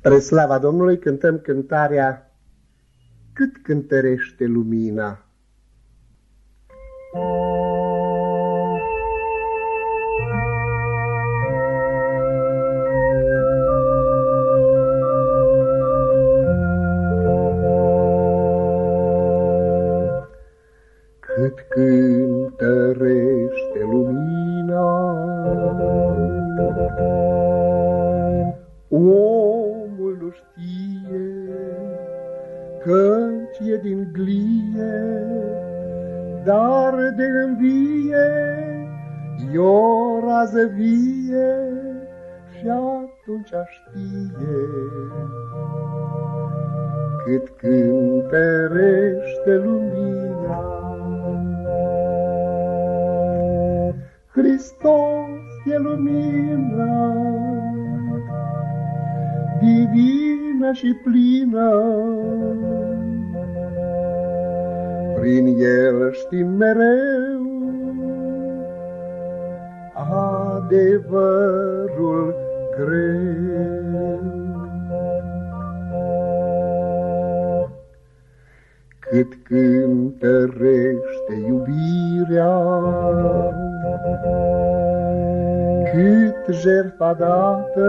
Spre slava Domnului cântăm cântarea Cât cântărește lumina. Cât cântărește lumina nu știe Căci e din glie Dar de învie E o rază vie Și atunci știe. Cât cântărește lumina Hristos e lumina și plină. Prin el știm mereu adevărul greu. Cât cântărește iubirea, cât jertfa dată,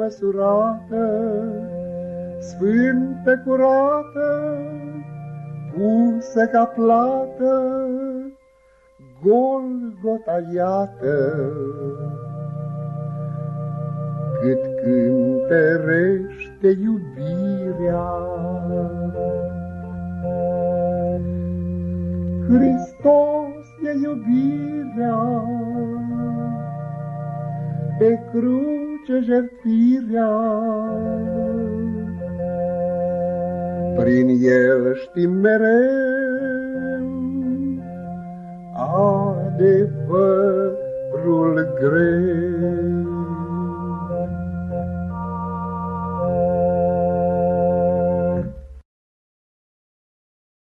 nemăsurată, sfântă curată, pusă ca plată, Golgota iată. Cât cântărește iubirea, Hristos e iubirea, pe cruce jertfirea. Prin el știm mereu adevăr.